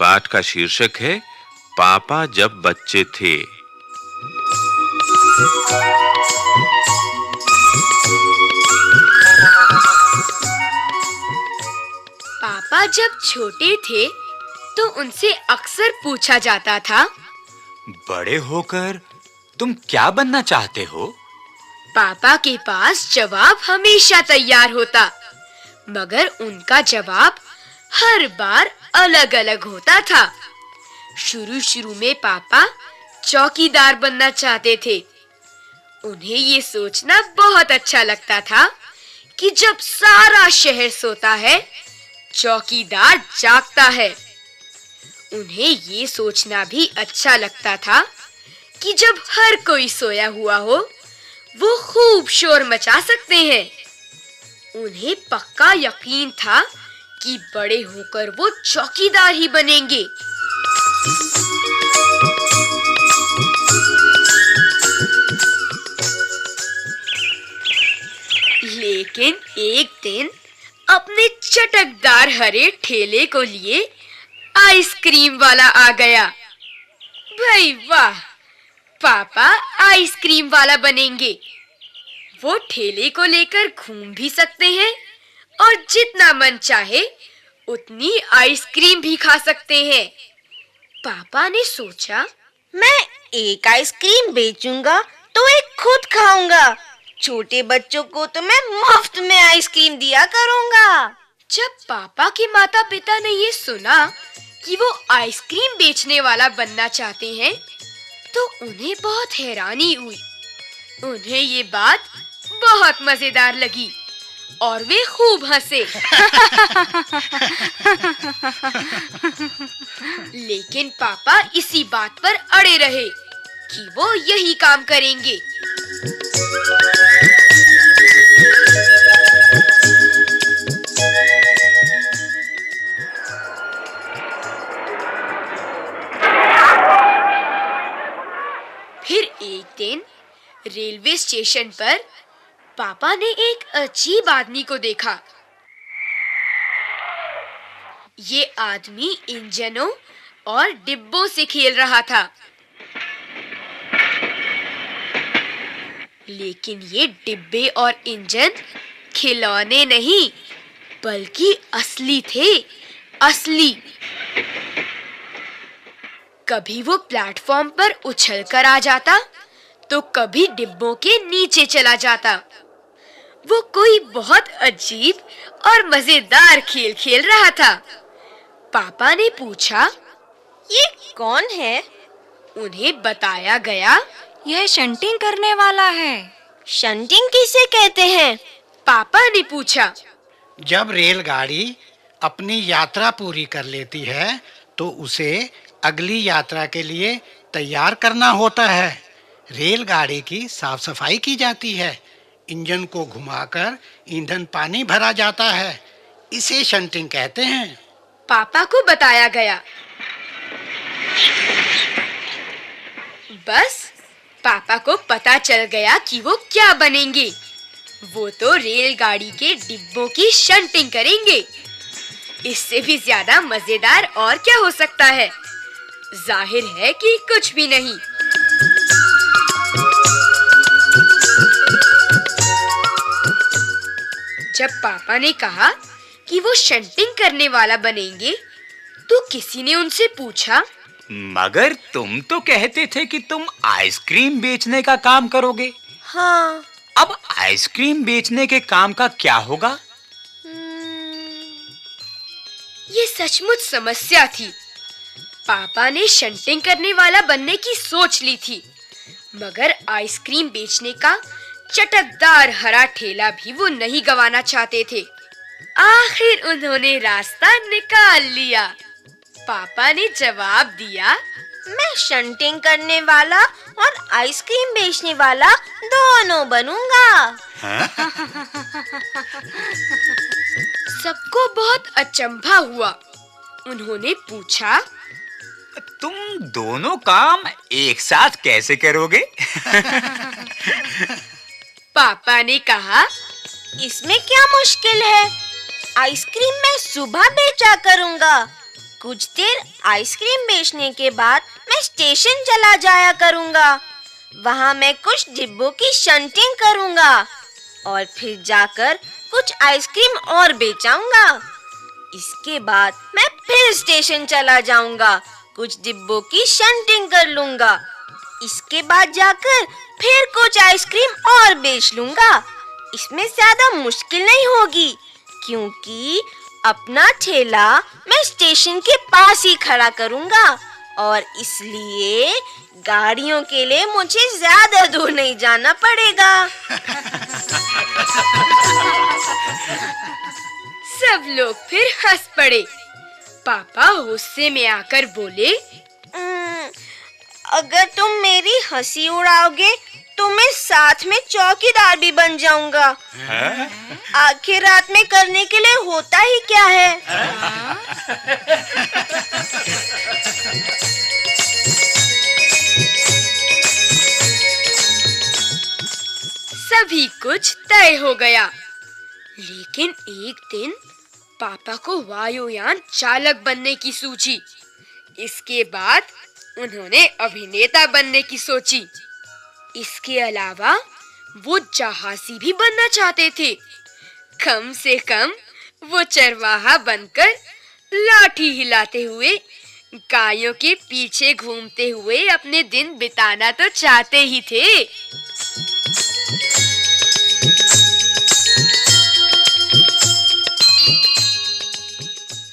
पाठ का शीर्षक है पापा जब बच्चे थे। पापा जब छोटे थे तो उनसे अक्सर पूछा जाता था बड़े होकर तुम क्या बनना चाहते हो? पापा के पास जवाब हमेशा तैयार होता, मगर उनका जवाब हर बार अलग-अलग होता था। शुरू-शुरू में पापा चौकीदार बनना चाहते थे। उन्हें ये सोचना बहुत अच्छा लगता था कि जब सारा शहर सोता है, चौकीदार जागता है। उन्हें ये सोचना भी अच्छा लगता था कि जब हर कोई सोया हुआ हो वो खूब शोर मचा सकते हैं। उन्हें पक्का यकीन था कि बड़े होकर वो चौकीदार ही बनेंगे। लेकिन एक दिन अपने चटकदार हरे ठेले को लिए आइसक्रीम वाला आ गया। भाई वाह! पापा आइसक्रीम वाला बनेंगे। वो ठेले को लेकर घूम भी सकते हैं और जितना मन चाहे उतनी आइसक्रीम भी खा सकते हैं। पापा ने सोचा, मैं एक आइसक्रीम बेचूँगा तो एक खुद खाऊँगा। छोटे बच्चों को तो मैं मुफ़्त में आइसक्रीम दिया करूँगा। जब पापा के माता-पिता ने ये सुना कि वो आइसक्रीम बेचने वाला बनना चाहते हैं तो उन्हें बहुत हैरानी हुई। उन्हें ये बात बहुत मज़ेदार लगी और वे खूब हंसे। लेकिन पापा इसी बात पर अड़े रहे कि वो यही काम करेंगे। स्टेशन पर पापा ने एक अजीब आदमी को देखा। ये आदमी इंजनों और डिब्बों से खेल रहा था। लेकिन ये डिब्बे और इंजन खिलौने नहीं, बल्कि असली थे, असली। कभी वो प्लेटफॉर्म पर उछल कर आ जाता तो कभी डिब्बों के नीचे चला जाता। वो कोई बहुत अजीब और मज़ेदार खेल खेल रहा था। पापा ने पूछा ये कौन है? उन्हें बताया गया यह शंटिंग करने वाला है। शंटिंग किसे कहते हैं? पापा ने पूछा जब रेलगाड़ी अपनी यात्रा पूरी कर लेती है तो उसे अगली यात्रा के लिए तैयार करना होता है। रेलगाड़ी की साफ़ सफ़ाई की जाती है। इंजन को घुमाकर ईंधन पानी भरा जाता है। इसे शंटिंग कहते हैं। पापा को बताया गया। बस, पापा को पता चल गया कि वो क्या बनेंगे। वो तो रेलगाड़ी के डिब्बों की शंटिंग करेंगे। इससे भी ज़्यादा मज़ेदार और क्या हो सकता है? ज़ाहिर है कि कुछ भी नहीं। जब पापा ने कहा कि वो शंटिंग करने वाला बनेंगे तो किसी ने उनसे पूछा मगर तुम तो कहते थे कि तुम आइसक्रीम बेचने का काम करोगे। हाँ। अब आइसक्रीम बेचने के काम का क्या होगा? ये सचमुच समस्या थी। पापा ने शंटिंग करने वाला बनने की सोच ली थी मगर आइसक्रीम बेचने का चटकदार हरा ठेला भी वो नहीं गवाना चाहते थे। आखिर उन्होंने रास्ता निकाल लिया। पापा ने जवाब दिया मैं शंटिंग करने वाला और आइसक्रीम बेचने वाला दोनों बनूँगा। सबको बहुत अचंभा हुआ। उन्होंने पूछा तुम दोनों काम एक साथ कैसे करोगे? पापा ने कहा, इसमें क्या मुश्किल है? आइसक्रीम मैं सुबह बेचा करूँगा। कुछ देर आइसक्रीम बेचने के बाद मैं स्टेशन चला जाया करूँगा। वहाँ मैं कुछ डिब्बों की शंटिंग करूँगा और फिर जाकर कुछ आइसक्रीम और बेचाऊँगा। इसके बाद मैं फिर स्टेशन चला जाऊँगा, कुछ डिब्बों की शंटिंग कर लूँगा। इसके बाद जाकर फिर कुछ आइसक्रीम और बेच लूँगा। इसमें ज़्यादा मुश्किल नहीं होगी, क्योंकि अपना ठेला मैं स्टेशन के पास ही खड़ा करूँगा और इसलिए गाड़ियों के लिए मुझे ज़्यादा दूर नहीं जाना पड़ेगा। सब लोग फिर हंस पड़े। पापा गुस्से में आकर बोले अगर तुम मेरी हँसी उड़ाओगे तो मैं साथ में चौकीदार भी बन जाऊँगा। आखिर रात में करने के लिए होता ही क्या है? सभी कुछ तय हो गया। लेकिन एक दिन पापा को वायुयान चालक बनने की सूझी। इसके बाद उन्होंने अभिनेता बनने की सोची। इसके अलावा वो जहाजी भी बनना चाहते थे। कम से कम वो चरवाहा बनकर लाठी हिलाते हुए, गायों के पीछे घूमते हुए अपने दिन बिताना तो चाहते ही थे।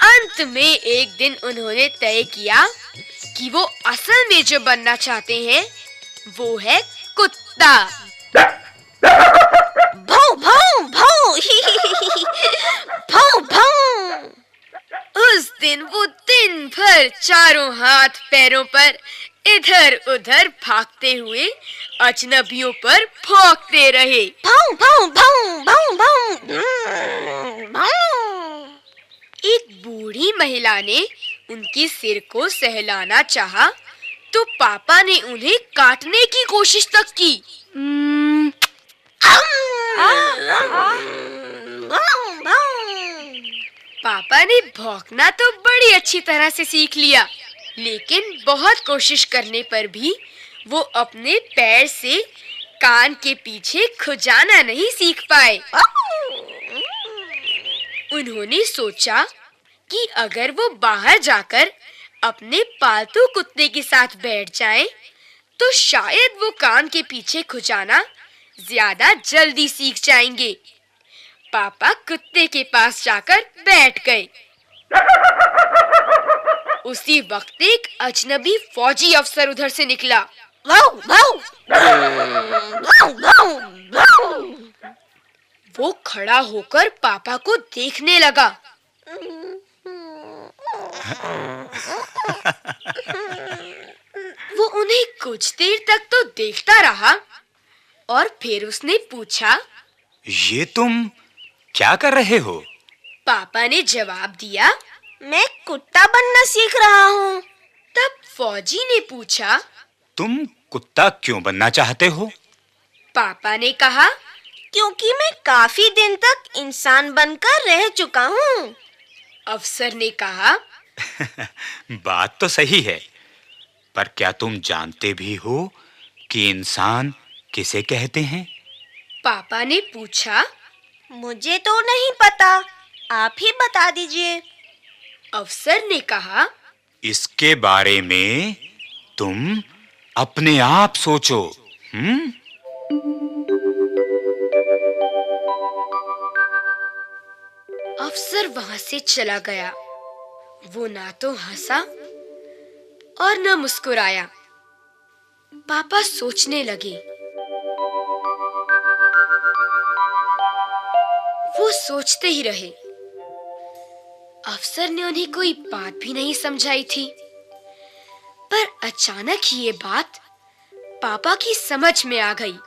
अंत में एक दिन उन्होंने तय किया कि वो असल में जो बनना चाहते हैं, वो है कुत्ता। भौ भौ भौ भौ भौ। उस दिन वो दिन भर चारों हाथ पैरों पर इधर उधर भागते हुए अजनबियों पर भौंकते रहे। भौ भौ भौ भौ भौ भौ। एक बूढ़ी महिला ने उनके सिर को सहलाना चाहा। तो पापा ने उन्हें काटने की कोशिश तक की। हम्म, पापा ने भौंकना तो बड़ी अच्छी तरह से सीख लिया लेकिन बहुत कोशिश करने पर भी वो अपने पैर से कान के पीछे खुजाना नहीं सीख पाए। उन्होंने सोचा कि अगर वो बाहर जाकर अपने पालतू कुत्ते के साथ बैठ जाएँ, तो शायद वो कान के पीछे खुजाना ज़्यादा जल्दी सीख जाएँगे। पापा कुत्ते के पास जाकर बैठ गए। उसी वक्त एक अजनबी फौजी अफसर उधर से निकला। वो खड़ा होकर पापा को देखने लगा। वो उन्हें कुछ देर तक तो देखता रहा और फिर उसने पूछा ये तुम क्या कर रहे हो? पापा ने जवाब दिया मैं कुत्ता बनना सीख रहा हूँ। तब फौजी ने पूछा तुम कुत्ता क्यों बनना चाहते हो? पापा ने कहा क्योंकि मैं काफ़ी दिन तक इंसान बनकर रह चुका हूँ। अफसर ने कहा बात तो सही है पर क्या तुम जानते भी हो कि इंसान किसे कहते हैं? पापा ने पूछा मुझे तो नहीं पता आप ही बता दीजिए। अफसर ने कहा इसके बारे में तुम अपने आप सोचो हम्म? अफसर वहाँ से चला गया। वो ना तो हंसा और ना मुस्कुराया। पापा सोचने लगे। वो सोचते ही रहे। अफसर ने उन्हें कोई बात भी नहीं समझाई थी। पर अचानक ही ये बात पापा की समझ में आ गई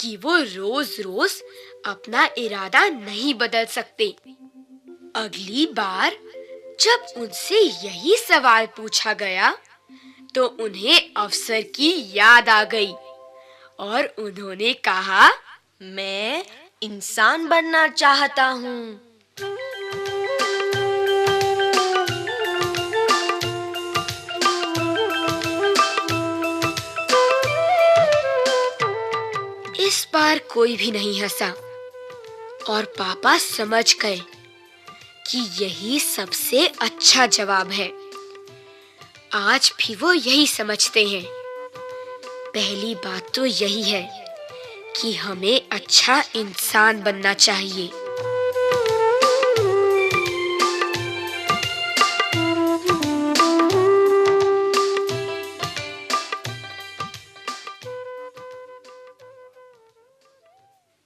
कि वो रोज रोज अपना इरादा नहीं बदल सकते। अगली बार जब उनसे यही सवाल पूछा गया तो उन्हें अफसर की याद आ गई और उन्होंने कहा, मैं इंसान बनना चाहता हूँ। इस बार कोई भी नहीं हंसा और पापा समझ गए कि यही सबसे अच्छा जवाब है। आज भी वो यही समझते हैं। पहली बात तो यही है कि हमें अच्छा इंसान बनना चाहिए।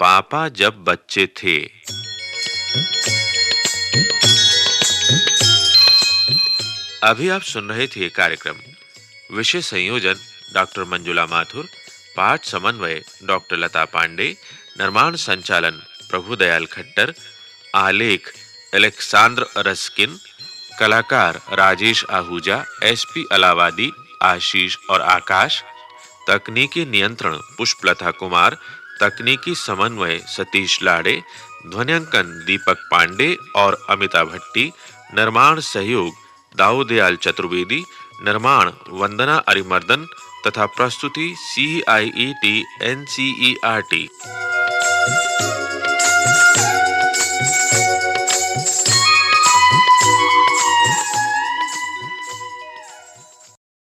पापा जब बच्चे थे अभी आप सुन रहे थे कार्यक्रम। विषय संयोजन, डॉक्टर मंजुला माथुर, पाठ समन्वय, डॉक्टर लता पांडे, निर्माण संचालन, प्रभुदयाल खट्टर, आलेख, अलेक्सांद्र रस्किन, कलाकार राजेश आहूजा, एसपी अलावादी, आशीष और आकाश, तकनीकी नियंत्रण पुष्पलता कुमार, तकनीकी समन्वय सतीश लाड़े, ध्वनियांकन दीपक पांडे और अमिता भट्टी, निर्माण सहयोग दाऊदयाल चतुर्वेदी, निर्माण वंदना अरिमर्दन तथा प्रस्तुति C I E T N C E R T